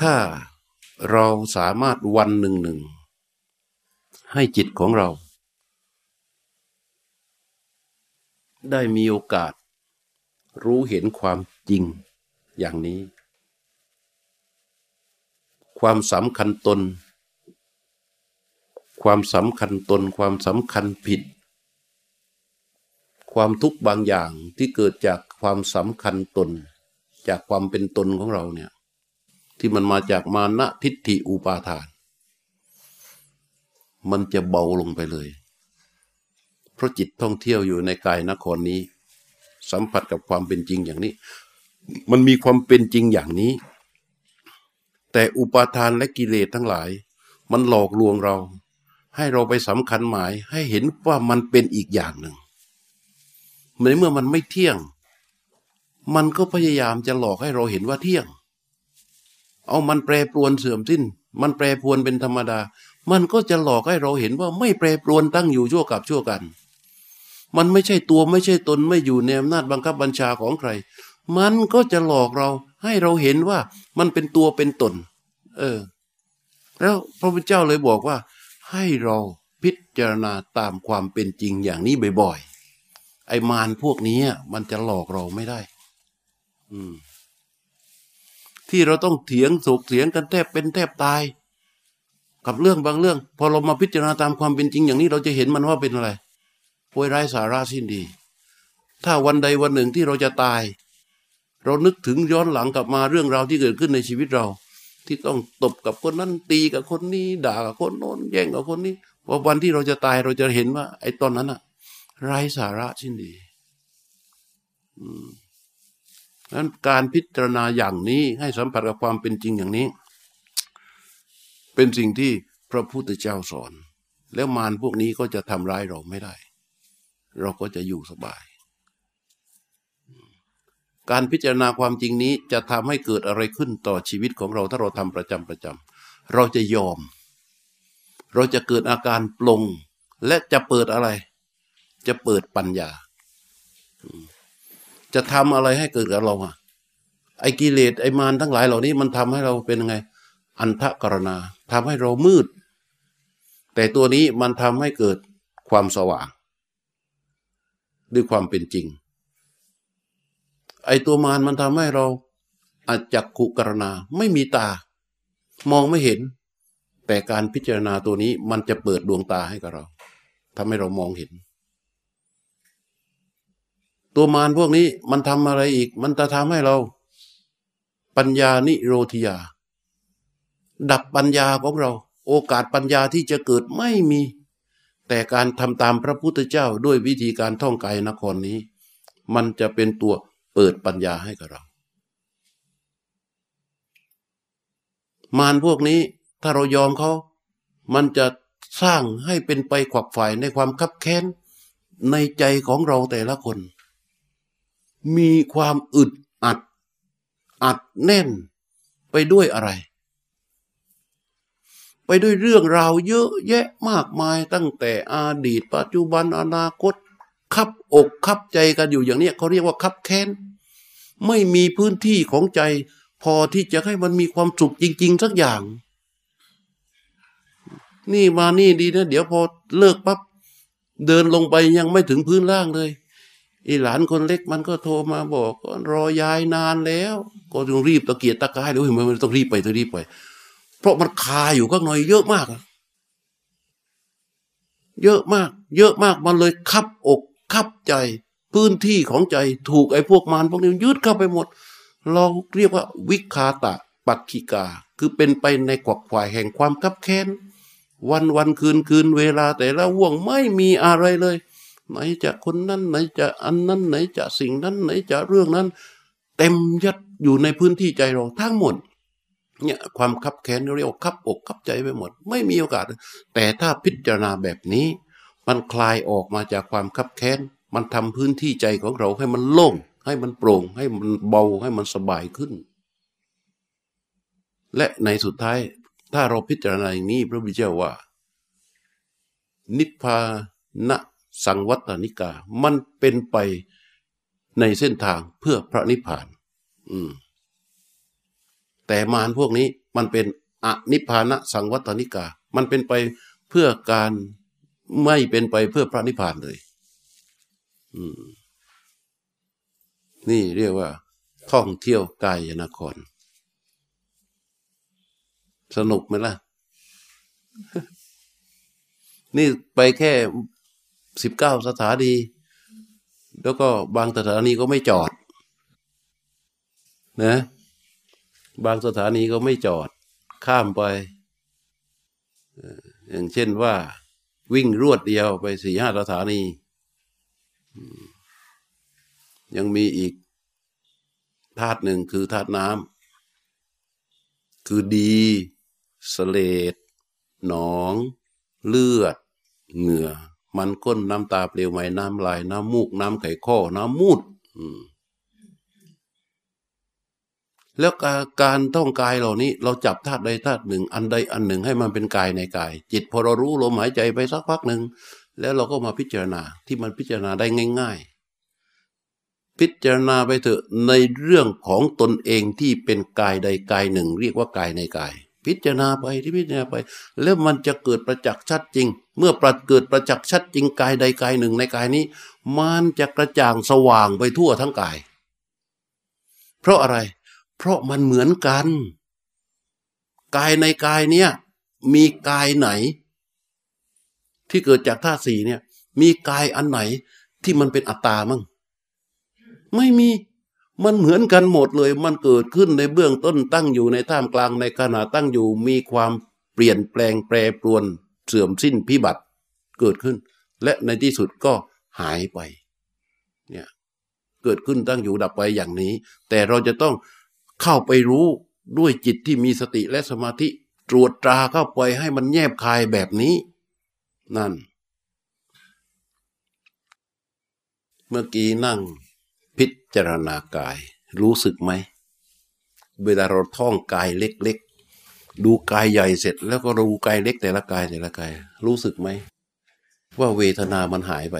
ถ้าเราสามารถวันหนึ่งหนึ่งให้จิตของเรา ได้มีโอกาส รู้เห็นความจริงอย่างนี้ ความสำคัญตน ความสำคัญตน ความสำคัญผิด ความทุกข์บางอย่างที่เกิดจากความสำคัญตน จากความเป็นตนของเราเนี่ย ที่มันมาจากมานะทิฏฐิอุปาทาน มันจะเบาลงไปเลย เพราะจิตท่องเที่ยวอยู่ในกายนครนี้ สัมผัสกับความเป็นจริงอย่างนี้ มันมีความเป็นจริงอย่างนี้ แต่อุปาทานและกิเลสทั้งหลาย มันหลอกลวงเรา ให้เราไปสำคัญหมายให้เห็นว่ามันเป็นอีกอย่างหนึ่งในเมื่อมันไม่เที่ยง มันก็พยายามจะหลอกให้เราเห็นว่าเที่ยง เอามันแปรปรวนเสื่อมสิ้น มันแปรปรวนเป็นธรรมดา มันก็จะหลอกให้เราเห็นว่าไม่แปรปรวนตั้งอยู่ชั่วกับชั่วกัน มันไม่ใช่ตัวไม่ใช่ตนไม่อยู่ในอำนาจบังคับบัญชาของใคร มันก็จะหลอกเราให้เราเห็นว่ามันเป็นตัวเป็นตน เออ แล้วพระพุทธเจ้าเลยบอกว่า ให้เราพิจารณาตามความเป็นจริงอย่างนี้บ่อยๆไอ้มารพวกนี้มันจะหลอกเราไม่ได้ อืม ที่เราต้องเถียงสุกเถียงกันแทบเป็นแทบตาย กับเรื่องบางเรื่อง พอเรามาพิจารณาตามความเป็นจริงอย่างนี้เราจะเห็นมันว่าเป็นอะไรป่วยไร้สาระสิ้นดี ถ้าวันใดวันหนึ่งที่เราจะตาย เรานึกถึงย้อนหลังกลับมาเรื่องราวที่เกิดขึ้นในชีวิตเรา ที่ต้องตบกับคนนั้นตีกับคนนี้ด่ากับคนโน้นแย่งกับคนนี้พอวันที่เราจะตายเราจะเห็นว่า ไอ้ตอนนั้นอะไร้สาระสิ้นดี อืม นั้นการพิจารณาอย่างนี้ให้สัมผัสกับความเป็นจริงอย่างนี้ เป็นสิ่งที่พระพุทธเจ้าสอน แล้วมารพวกนี้ก็จะทำร้ายเราไม่ได้ เราก็จะอยู่สบาย การพิจารณาความจริงนี้จะทำให้เกิดอะไรขึ้นต่อชีวิตของเราถ้าเราทำประจำประจำเราจะยอม เราจะเกิดอาการปลง และจะเปิดอะไร จะเปิดปัญญา จะทำอะไรให้เกิดกับเราอะไอ้กิเลสไอ้มารทั้งหลายเหล่านี้มันทำให้เราเป็นยังไง อันทะกรณาทำให้เรามืด แต่ตัวนี้มันทำให้เกิดความสว่าง ด้วยความเป็นจริง ไอ้ตัวมารมันทำให้เราอาจักขุกรณาไม่มีตา มองไม่เห็น แต่การพิจารณาตัวนี้มันจะเปิดดวงตาให้กับเราทำให้เรามองเห็น ตัวมารพวกนี้มันทำอะไรอีก มันจะทำให้เรา ปัญญานิโรธยา ดับปัญญาของเรา โอกาสปัญญาที่จะเกิดไม่มี แต่การทำตามพระพุทธเจ้าด้วยวิธีการท่องกายนครนี้ มันจะเป็นตัวเปิดปัญญาให้กับเรา มารพวกนี้ถ้าเรายอมเขา มันจะสร้างให้เป็นไปขวักฝ่ายในความคับแค้นในใจของเราแต่ละคน มีความอึดอัด อัดแน่นไปด้วยอะไร ไปด้วยเรื่องราวเยอะแยะมากมายตั้งแต่อดีต ปัจจุบันอนาคต คับอกคับใจกันอยู่อย่างนี้เขาเรียกว่าคับแค้น ไม่มีพื้นที่ของใจ พอที่จะให้มันมีความสุขจริง ๆ สักอย่าง นี่มานี่ดีนะ เดี๋ยวพอเลิกปั๊บเดินลงไปยังไม่ถึงพื้นล่างเลย อีหลานคนเล็กมันก็โทรมาบอกรอยายนานแล้ว ก็ต้องรีบตะเกียกตะกายเลยมันต้องรีบไปต้องรีบไป เพราะมันคาอยู่ข้างในเยอะมาก เยอะมาก เยอะมากมันเลยคับอกคับใจ พื้นที่ของใจถูกไอ้พวกมารพวกนี้ยึดเข้าไปหมด เราเรียกว่าวิคาตะปักขิกา คือเป็นไปในกวักฝ่ายแห่งความคับแค้นวันวันคืนคืนเวลาแต่ละว่วงไม่มีอะไรเลย ไหนจะคนนั้นไหนจะอันนั้นไหนจะสิ่งนั้นไหนจะเรื่องนั้น เต็มยัดอยู่ในพื้นที่ใจเราทั้งหมดเนี่ยความคับแค้นเรียกคับอกคับใจไปหมด ไม่มีโอกาส แต่ถ้าพิจารณาแบบนี้ มันคลายออกมาจากความคับแค้น มันทำพื้นที่ใจของเราให้มันโล่ง ให้มันโปร่ง ให้มันเบาให้มันสบายขึ้น และในสุดท้าย ถ้าเราพิจารณาอย่างนี้พระบิดาว่า นิพพานะ สังวัตนิกา มันเป็นไปในเส้นทางเพื่อพระนิพพาน อืม แต่มารพวกนี้มันเป็นอนิพพานะสังวัตนิกา มันเป็นไปเพื่อการไม่เป็นไปเพื่อพระนิพพานเลย อืม นี่เรียกว่า ท่องเที่ยวกายนคร สนุกไหมล่ะ นี่ไปแค่ สิบเก้าสถานีแล้วก็บางสถานีก็ไม่จอด นะ บางสถานีก็ไม่จอด ข้ามไป อย่างเช่นว่า วิ่งรวดเดียวไปสี่ห้าสถานี ยังมีอีกธาตุหนึ่งคือธาตุน้ำคือดีสเลดหนอง เลือด เหงื่อ มันก้นน้ำตาเปลวไหมน้ำลาย น้ำมูก น้ำไข่ข้อ น้ำมูดแล้วการท่องกายเหล่านี้ เราจับธาตุใดธาตุหนึ่ง อันใดอันหนึ่งให้มันเป็นกายในกาย จิตพอเรารู้ลมหายใจไปสักพักหนึ่ง แล้วเราก็มาพิจารณาที่มันพิจารณาได้ง่าย ๆ พิจารณาไปเถอะในเรื่องของตนเองที่เป็นกายใดกายหนึ่ง เรียกว่ากายในกาย พิจารณาไปที่พิจารณาไป แล้วมันจะเกิดประจักษ์ชัดจริง เมื่อประเกิดประจักษ์ชัดจริงกายใดกายหนึ่งในกายนี้ มันจะกระจ่างสว่างไปทั่วทั้งกาย เพราะอะไร เพราะมันเหมือนกัน กายในกายเนี่ยมีกายไหน ที่เกิดจากธาตุสี่เนี่ย มีกายอันไหนที่มันเป็นอัตตามั่งไม่มีมันเหมือนกันหมดเลย มันเกิดขึ้นในเบื้องต้นตั้งอยู่ในท่ามกลางในขณะตั้งอยู่มีความเปลี่ยนแปลงแปรปรวน เสื่อมสิ้นพิบัติเกิดขึ้น และในที่สุดก็หายไปเนี่ยเกิดขึ้นตั้งอยู่ดับไปอย่างนี้ แต่เราจะต้องเข้าไปรู้ด้วยจิตที่มีสติและสมาธิตรวจตราเข้าไปให้มันแยบคายแบบนี้ นั่น เมื่อกี้นั่งพิจารณากาย รู้สึกไหม เวลาเราท่องกายเล็ก ดูกายใหญ่เสร็จ แล้วก็ดูกายเล็กแต่ละกายแต่ละกาย รู้สึกไหม ว่าเวทนามันหายไป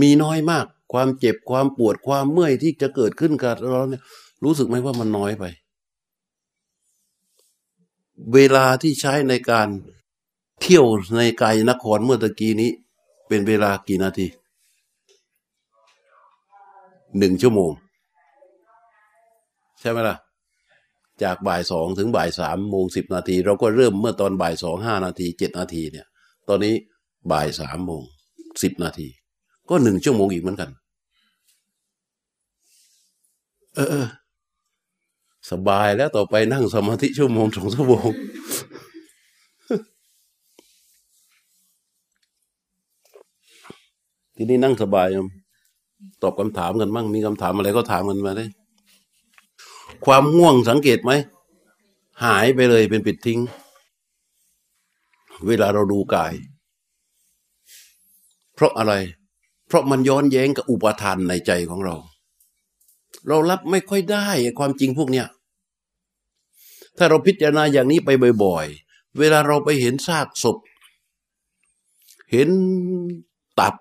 มีน้อยมาก ความเจ็บความปวดความเมื่อยที่จะเกิดขึ้นกับเราเนี่ยรู้สึกไหมว่ามันน้อยไป เวลาที่ใช้ในการเที่ยวในกายนครเมื่อตะกี้นี้ เป็นเวลากี่นาทีหนึ่งชั่วโมง ใช่ไหมล่ะ จากบ่ายสองถึงบ่ายสามโมงสิบนาทีเราก็เริ่มเมื่อตอนบ่ายสองห้านาทีเจ็ดนาทีเนี่ย ตอนนี้บ่ายสามโมงสิบนาที ก็หนึ่งชั่วโมงอีกเหมือนกัน เออ สบายแล้วต่อไปนั่งสมาธิชั่วโมงสองชั่วโมงทีนี้นั่งสบายตอบคำถามกันบ้างมีคำถามอะไรก็ถามกันมาได้ ความง่วงสังเกตไหม หายไปเลยเป็นปิดทิ้ง เวลาเราดูกาย เพราะอะไร เพราะมันย้อนแย้งกับอุปทานในใจของเรา เรารับไม่ค่อยได้ความจริงพวกเนี้ยถ้าเราพิจารณาอย่างนี้ไปบ่อยๆ เวลาเราไปเห็นซากศพ เห็นตับ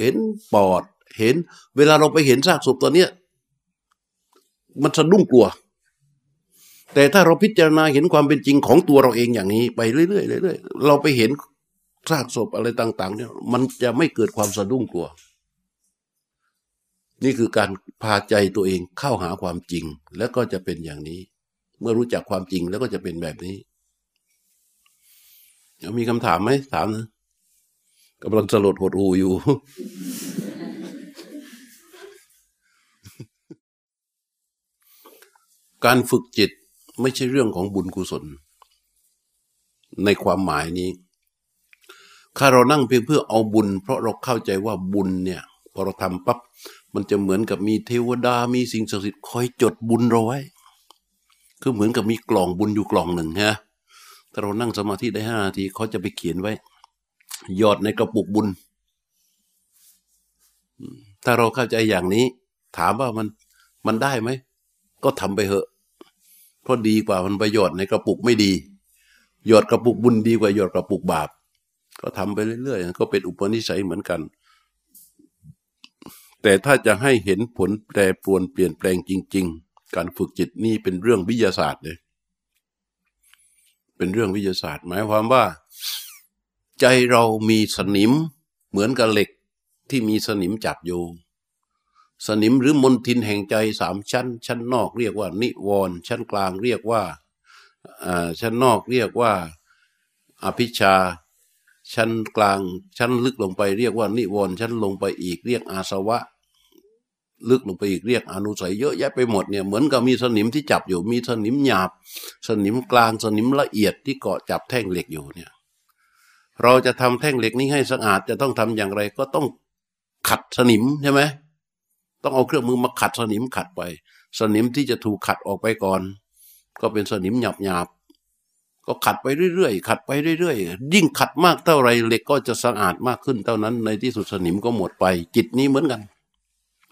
เห็นปอด เห็น เวลาเราไปเห็นซากศพตัวเนี้ย มันสะดุ้งกลัว แต่ถ้าเราพิจารณาเห็นความเป็นจริงของตัวเราเองอย่างนี้ ไปเรื่อยๆเรื่อยๆเราไปเห็นซากศพอะไรต่าง ๆ เนี่ย มันจะไม่เกิดความสะดุ้งกลัว นี่คือการพาใจตัวเองเข้าหาความจริง แล้วก็จะเป็นอย่างนี้ เมื่อรู้จักความจริงแล้วก็จะเป็นแบบนี้มีคำถามไหมถามนะกำลังสลดหดหูอยู่การฝึกจิต ไม่ใช่เรื่องของบุญกุศล ในความหมายนี้ถ้าเรานั่งเพียงเพื่อเอาบุญ เพราะเราเข้าใจว่าบุญเนี่ยพอเราทำปั๊บมันจะเหมือนกับมีเทวดามีสิ่งศักดิ์สิทธิ์คอยจดบุญเราไว้ คือเหมือนกับมีกล่องบุญอยู่กล่องหนึ่งฮะถ้าเรานั่งสมาธิได้ห้านาทีเขาจะไปเขียนไว้ ยอดในกระปุกบุญ ถ้าเราเข้าใจอย่างนี้ ถามว่ามันมันได้ไหม ก็ทำไปเหอะ เพราะดีกว่ามันไปหยอดในกระปุกไม่ดี หยอดกระปุกบุญดีกว่าหยอดกระปุกบาป ก็ทำไปเรื่อยๆก็เป็นอุปนิสัยเหมือนกัน แต่ถ้าจะให้เห็นผลแปรปรวนเปลี่ยนแปลงจริง ๆ การฝึกจิตนี่เป็นเรื่องวิทยาศาสตร์เลยเป็นเรื่องวิทยาศาสตร์ หมายความว่า ใจเรามีสนิมเหมือนกับเหล็กที่มีสนิมจับอยู่ สนิมหรือมนทินแห่งใจสามชั้น ชั้นนอกเรียกว่า นิวรณ์ชั้นกลางเรียกว่าชั้นนอกเรียกว่าอภิชา ชั้นกลาง ชั้นลึกลงไปเรียกว่า นิวรณ์ชั้นลงไปอีกเรียกอาสวะ ลึกลงไปอีกเรียกอนุสัยเยอะแยะไปหมดเนี่ยเหมือนกับมีสนิมที่จับอยู่ มีสนิมหยาบ สนิมกลางสนิมละเอียดที่เกาะจับแท่งเหล็กอยู่เนี่ยเราจะทำแท่งเหล็กนี้ให้สะอาดจะต้องทำอย่างไรก็ต้องขัดสนิมใช่ไหม ต้องเอาเครื่องมือมาขัดสนิมขัดไป สนิมที่จะถูกขัดออกไปก่อน ก็เป็นสนิมหยาบหยาบก็ขัดไปเรื่อยๆขัดไปเรื่อยๆยิ่งขัดมากเท่าไรเหล็กก็จะสะอาดมากขึ้นเท่านั้น ในที่สุดสนิมก็หมดไป จิตนี้เหมือนกัน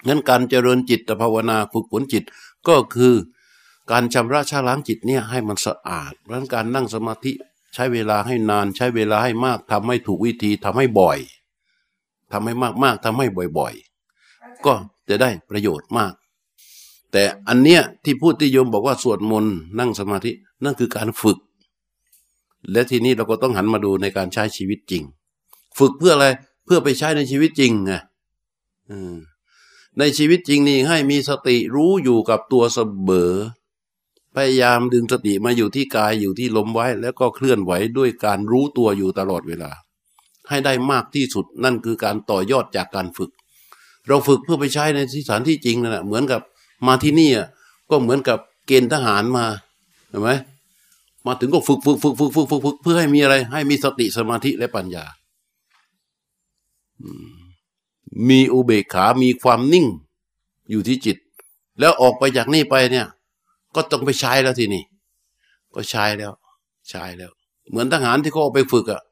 งั้นการเจริญจิตภาวนาฝึกฝนจิตก็คือการชำระชาล้างจิตเนี่ยให้มันสะอาดเพราะการนั่งสมาธิใช้เวลาให้นานใช้เวลาให้มากทำให้ถูกวิธีทำให้บ่อยทำให้มากๆทำให้บ่อย ๆ ก็ จะได้ประโยชน์มาก แต่อันเนี้ยที่พูดที่โยมบอกว่าสวดมนต์นั่งสมาธินั่นคือการฝึก และทีนี้เราก็ต้องหันมาดูในการใช้ชีวิตจริง ฝึกเพื่ออะไรเพื่อไปใช้ในชีวิตจริงไงในชีวิตจริงนี่ให้มีสติรู้อยู่กับตัวเสมอพยายามดึงสติมาอยู่ที่กายอยู่ที่ลมไว้ แล้วก็เคลื่อนไหวด้วยการรู้ตัวอยู่ตลอดเวลา ให้ได้มากที่สุดนั่นคือการต่อยอดจากการฝึก เราฝึกเพื่อไปใช้ในสถานที่จริงนั่นแหละเหมือนกับมาที่นี่อะก็เหมือนกับเกณฑ์ทหารมาเห็นไหมมาถึงก็ฝึกฝึกฝึกฝึกฝึกฝึกฝึกเพื่อให้มีอะไร ให้มีสติสมาธิและปัญญา มีอุเบกขา มีความนิ่งอยู่ที่จิต แล้วออกไปจากนี่ไปเนี่ย ก็ต้องไปใช้แล้วทีนี้ก็ใช้แล้ว ใช้แล้ว เหมือนทหารที่เขาออกไปฝึกอะ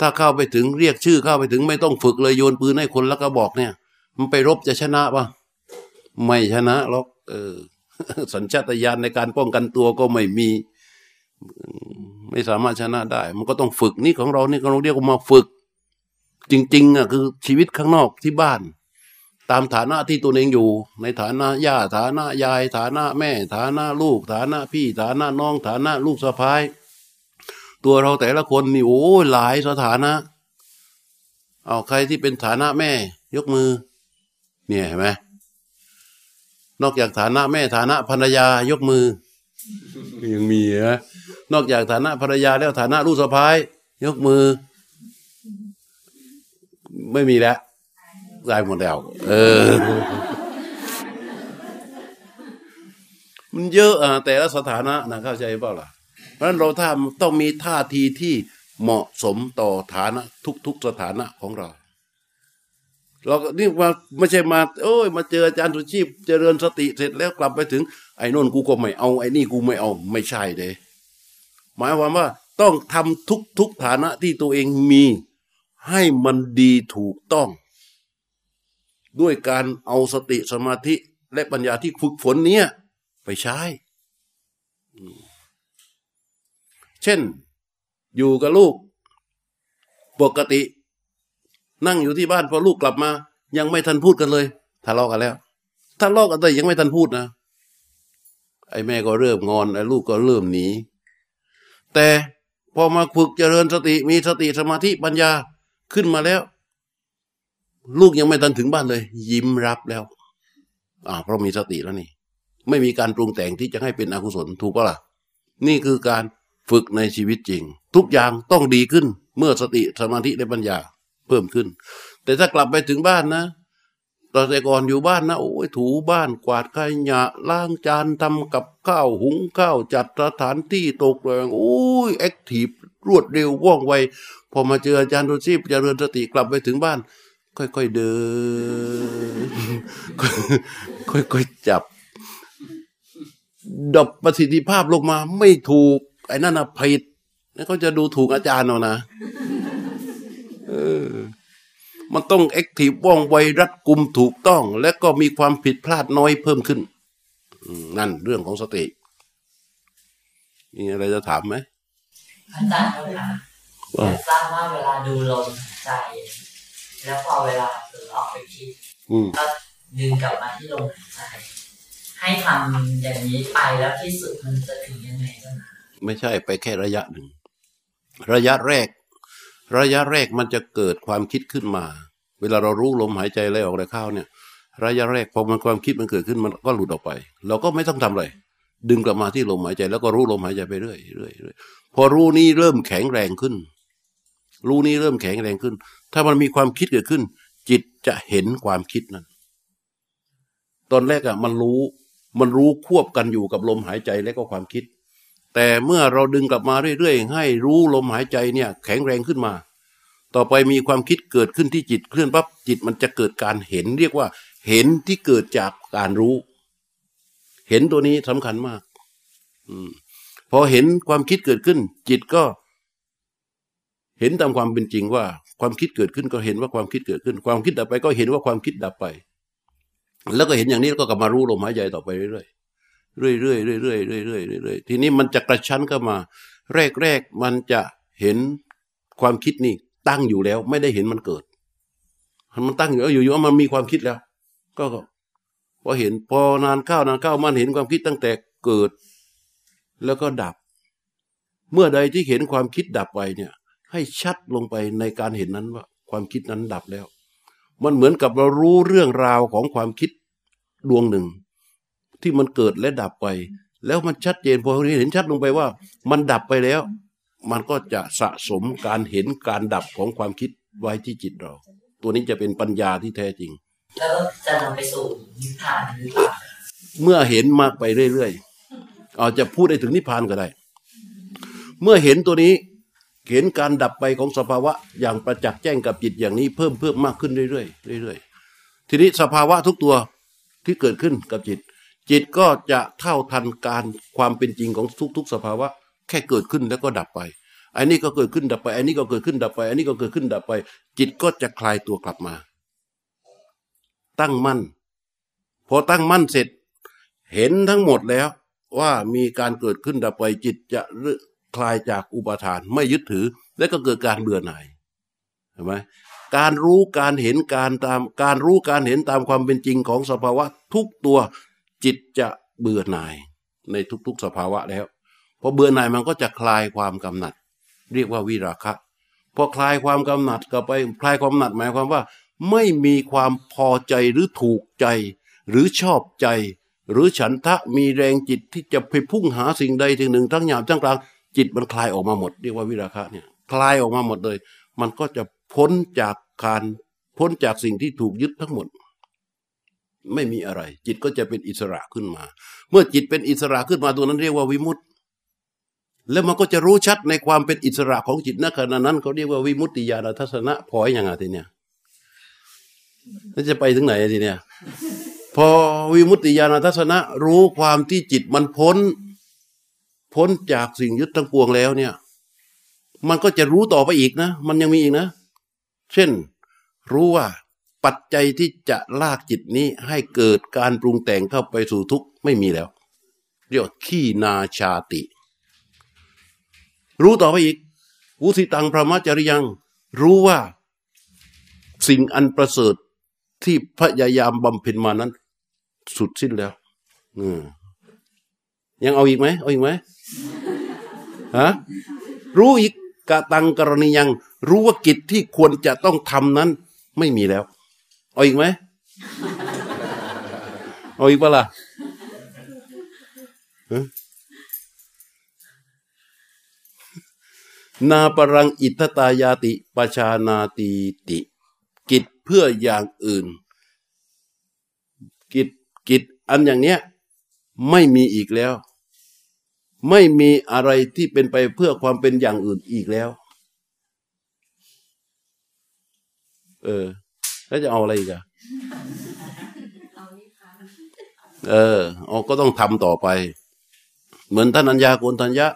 ถ้าเข้าไปถึงเรียกชื่อเข้าไปถึงไม่ต้องฝึกเลยโยนปืนให้คนแล้วก็บอกเนี่ย มันไปรบจะชนะปะไม่ชนะหรอกเออ สัญชาตญาณในการป้องกันตัวก็ไม่มี ไม่สามารถชนะได้ มันก็ต้องฝึกนี่ของเรานี่เราเรียกว่ามาฝึก จริง ๆอะคือชีวิตข้างนอกที่บ้าน ตามฐานะที่ตัวเองอยู่ ในฐานะย่าฐานะยาย ฐานะแม่ ฐานะลูก ฐานะพี่ ฐานะน้อง ฐานะลูกสะพ้ายตัวเราแต่ละคนนี่โอ้หลายสถานะ เอาใครที่เป็นฐานะแม่ ยกมือ เนี่ยเห็นไหมนอกจากฐานะแม่ฐานะภรรยายกมือ ยังมีนะนอกจากฐานะภรรยาแล้วฐานะลูกสะพ้ายยกมือ ไม่มีแล้วตายหมดแล้ว เออ มันเยอะอะแต่ละสถานะนะเข้าใจเปล่าล่ะ เพราะฉะนั้นเราถ้าต้องมีท่าทีที่เหมาะสมต่อฐานะทุก ๆสถานะของเรา เราก็นี่มาไม่ใช่มาโอ้ยมาเจออาจารย์สุชีพเจริญสติเสร็จแล้วกลับไปถึง ไอ้นนกูก็ไม่เอาไอ้นี่กูไม่เอาไม่ใช่เด้หมายความว่าต้องทำทุกทุกฐานะที่ตัวเองมี ให้มันดีถูกต้อง ด้วยการเอาสติสมาธิและปัญญาที่ฝึกฝนเนี้ยไปใช้ เช่น อยู่กับลูก ปกติ นั่งอยู่ที่บ้านพอลูกกลับมา ยังไม่ทันพูดกันเลยทะเลาะกันแล้วทะเลาะกันแต่ยังไม่ทันพูดนะไอ้แม่ก็เริ่มงอนไอ้ลูกก็เริ่มหนีแต่พอมาฝึกเจริญสติมีสติสมาธิปัญญาขึ้นมาแล้ว ลูกยังไม่ทันถึงบ้านเลย ยิ้มรับแล้วอ่าเพราะมีสติแล้วนี่ ไม่มีการปรุงแต่งที่จะให้เป็นอกุศลถูกปะล่ะ นี่คือการฝึกในชีวิตจริง ทุกอย่างต้องดีขึ้นเมื่อสติสมาธิและปัญญา พิ่มขึ้น แต่ถ้ากลับไปถึงบ้านนะตอนแต่ก่อนอยู่บ้านนะโอ้ยถูบ้านกวาดขยะล้างจานทำกับข้าวหุงข้าวจัดสถานที่ตกแต่งโอ้ยแอคทีฟรวดเร็วว่องไวพอมาเจออาจารย์โรชีพเจริญสติกลับไปถึงบ้าน ค่อยๆเดิน ค่อยๆจับดับประสิทธิภาพลงมาไม่ถูก ไอ้นั่นนะผิดแล้วเขาจะดูถูกอาจารย์เอานะ เออ มันต้องแอคทีฟว่องไวรัดกุมถูกต้อง และก็มีความผิดพลาดน้อยเพิ่มขึ้นนั่นเรื่องของสติ มีอะไรจะถามไหมอาจารย์ครับอยากทราบว่าเวลาดูลมใจ แล้วพอเวลาเผลอออกไปคิดก็ดึงกลับมาที่ลมหายใจหให้ทำอย่างนี้ไปแล้วที่สุดมันจะถึงยังไงกันไม่ใช่ไปแค่ระยะหนึ่ง ระยะแรก ระยะแรกมันจะเกิดความคิดขึ้นมา เวลาเรารู้ลมหายใจไหลออกไหลเข้าเนี่ย ระยะแรกพอมันความคิดมันเกิดขึ้นมันก็หลุดออกไป เราก็ไม่ต้องทำอะไร ดึงกลับมาที่ลมหายใจ แล้วก็รู้ลมหายใจไปเรื่อยเรื่อยเรื่อยพอรู้นี้เริ่มแข็งแรงขึ้น รู้นี้เริ่มแข็งแรงขึ้น ถ้ามันมีความคิดเกิดขึ้น จิตจะเห็นความคิดนั้น ตอนแรกอะมันรู้ มันรู้ควบกันอยู่กับลมหายใจและก็ความคิด แต่เมื่อเราดึงกลับมาเรื่อยๆ ให้รู้ลมหายใจเนี่ยแข็งแรงขึ้นมา ต่อไปมีความคิดเกิดขึ้นที่จิตเคลื่อนปั๊บจิตมันจะเกิดการเห็นเรียกว่า เห็นที่เกิดจากการรู้ เห็นตัวนี้สำคัญมากอพอเห็นความคิดเกิดขึ้น จิตก็เห็นตามความเป็นจริงว่า ความคิดเกิดขึ้นก็เห็นว่าความคิดเกิดขึ้น ความคิดดับไปก็เห็นว่าความคิดดับไป แล้วก็เห็นอย่างนี้แล้วก็กลับมารู้ลมหายใจต่อไปเรื่อยๆ เรื่อยๆเรื่อยๆเรื่อยๆเรื่อยๆเรื่อยๆทีนี้มันจะกระชั้นเข้ามา แรกๆมันจะเห็นความคิดนี่ตั้งอยู่แล้ว ไม่ได้เห็นมันเกิด มันตั้งอยู่แล้วอยู่ๆมันมีความคิดแล้วก็ก็พอเห็นพอนานเข้านานเข้ามันเห็นความคิดตั้งแต่เกิด แล้วก็ดับ เมื่อใดที่เห็นความคิดดับไปเนี่ย ให้ชัดลงไปในการเห็นนั้นว่า ความคิดนั้นดับแล้ว มันเหมือนกับเรารู้เรื่องราวของความคิดดวงหนึ่ง ที่มันเกิดและดับไป แล้วมันชัดเจนพอเห็นชัดลงไปว่า มันดับไปแล้ว มันก็จะสะสมการเห็นการดับของความคิดไว้ที่จิตเรา ตัวนี้จะเป็นปัญญาที่แท้จริง แล้วจะนำไปสู่นิพพานหรือเปล่าเมื่อเห็นมากไปเรื่อยๆอาจจะพูดได้ถึงนิพพานก็ได้ เมื่อเห็นตัวนี้เห็นการดับไปของสภาวะอย่างประจักษ์แจ้งกับจิตอย่างนี้เพิ่มเพิ่มมากขึ้นเรื่อยๆเรื่อยๆทีนี้สภาวะทุกตัวที่เกิดขึ้นกับจิต จิตก็จะเท่าทันการความเป็นจริงของทุก ๆ สภาวะ แค่เกิดขึ้นแล้วก็ดับไปอันนี้ก็เกิดขึ้นดับไปอันนี้ก็เกิดขึ้นดับไปอันนี้ก็เกิดขึ้นดับไป จิตก็จะคลายตัวกลับมา ตั้งมั่น พอตั้งมั่นเสร็จ เห็นทั้งหมดแล้วว่ามีการเกิดขึ้นดับไปจิตจะคลายจากอุปทานไม่ยึดถือ และก็เกิดการเบื่อหน่ายเห็นไหมการรู้การเห็นการตาม การรู้การเห็นตามความเป็นจริงของสภาวะทุกตัว จิตจะเบื่อหน่ายในทุกๆสภาวะแล้วพอเบื่อหน่ายมันก็จะคลายความกำหนัด เรียกว่าวิราคะพอคลายความกำหนัดก็ไปคลายความกำหนัดหมายความว่า ไม่มีความพอใจหรือถูกใจ หรือชอบใจ หรือฉันทะมีแรงจิตที่จะไปพุ่งหาสิ่งใดสิ่งหนึ่งทั้งหยาบทั้งกลางจิตมันคลายออกมาหมดเรียกว่าวิราคะเนี่ยคลายออกมาหมดเลย มันก็จะพ้นจากการพ้นจากสิ่งที่ถูกยึดทั้งหมด ไม่มีอะไร จิตก็จะเป็นอิสระขึ้นมา เมื่อจิตเป็นอิสระขึ้นมาตัวนั้นเรียกว่าวิมุตติแล้วมันก็จะรู้ชัดในความเป็นอิสระของจิตณขณะนั้นเขาเรียกว่าวิมุตติญาณทัศนะพออย่างไงทีเนี้ยแล้วจะไปถึงไหนทีเนี้ยพอวิมุตติญาณทัศนะ รู้ความที่จิตมันพ้น พ้นจากสิ่งยึดทั้งปวงแล้วเนี่ย มันก็จะรู้ต่อไปอีกนะ มันยังมีอีกนะ เช่น รู้ว่า ปัจจัยที่จะลากจิตนี้ให้เกิดการปรุงแต่งเข้าไปสู่ทุกข์ไม่มีแล้ว เรียกว่าขี้นาชาติ รู้ต่อไปอีกวุสิตังพระมัจจริยัง รู้ว่าสิ่งอันประเสริฐที่พยายามบำเพ็ญมานั้น สุดสิ้นแล้วยังเอาอีกไหมเอาอีกไหมฮะรู้อีกกะตังกรณียัง รู้ว่ากิจที่ควรจะต้องทำนั้น ไม่มีแล้ว เอาอีกไหมเอาอีกปะล่ะฮะนาปรังอิทธตายาติปชานาตีติ กิจเพื่ออย่างอื่น กิจกิจอันอย่างเนี้ยไม่มีอีกแล้ว ไม่มีอะไรที่เป็นไปเพื่อความเป็นอย่างอื่นอีกแล้ว เออ แล้วจะเอาอะไรอีกอะเออเอาก็ต้องทำต่อไป เหมือนท่านอัญญาโกนทัญญะ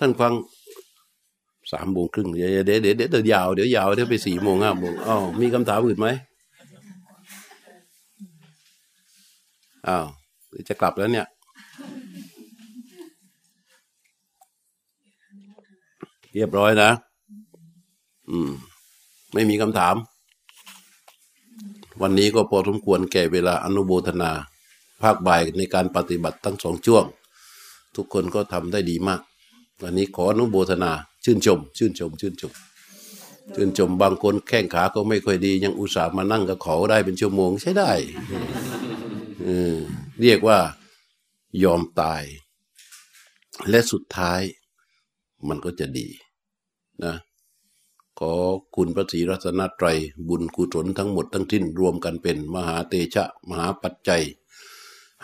ท่านฟังสามโมงครึ่งเดี๋ยวเดี๋ยวเดี๋ยวเดี๋ยวยาวเดี๋ยวยาวเดี๋ยวไปสี่โมงห้าโมงอ้าวมีคำถามอื่นไหมอ้าวจะกลับแล้วเนี่ยเรียบร้อยนะ อืม ไม่มีคำถาม วันนี้ก็พอสมควรแก่เวลาอนุโมทนา ภาคบ่ายในการปฏิบัติทั้งสองช่วง ทุกคนก็ทำได้ดีมาก วันนี้ขออนุโมทนา ชื่นชม ชื่นชม ชื่นชม ชื่นชมบางคนแข้งขาก็ไม่ค่อยดี ยังอุตส่าห์มานั่งกับเขาได้เป็นชั่วโมงใช้ได้ออเรียกว่ายอมตาย และสุดท้ายมันก็จะดีนะ ขอคุณพระศรีรัตนตรัย บุญกุศลทั้งหมดทั้งสิ้นรวมกันเป็นมหาเตชะมหาปัจจัย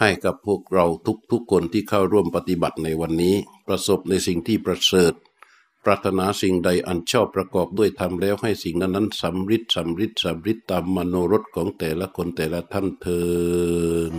ให้กับพวกเราทุกๆคนที่เข้าร่วมปฏิบัติในวันนี้ ประสบในสิ่งที่ประเสริฐ ปรารถนาสิ่งใดอันชอบประกอบด้วยธรรมแล้วให้สิ่งนั้นนั้นสำริดสำริดสำริดตามมโนรสของแต่ละคนแต่ละท่านเทิน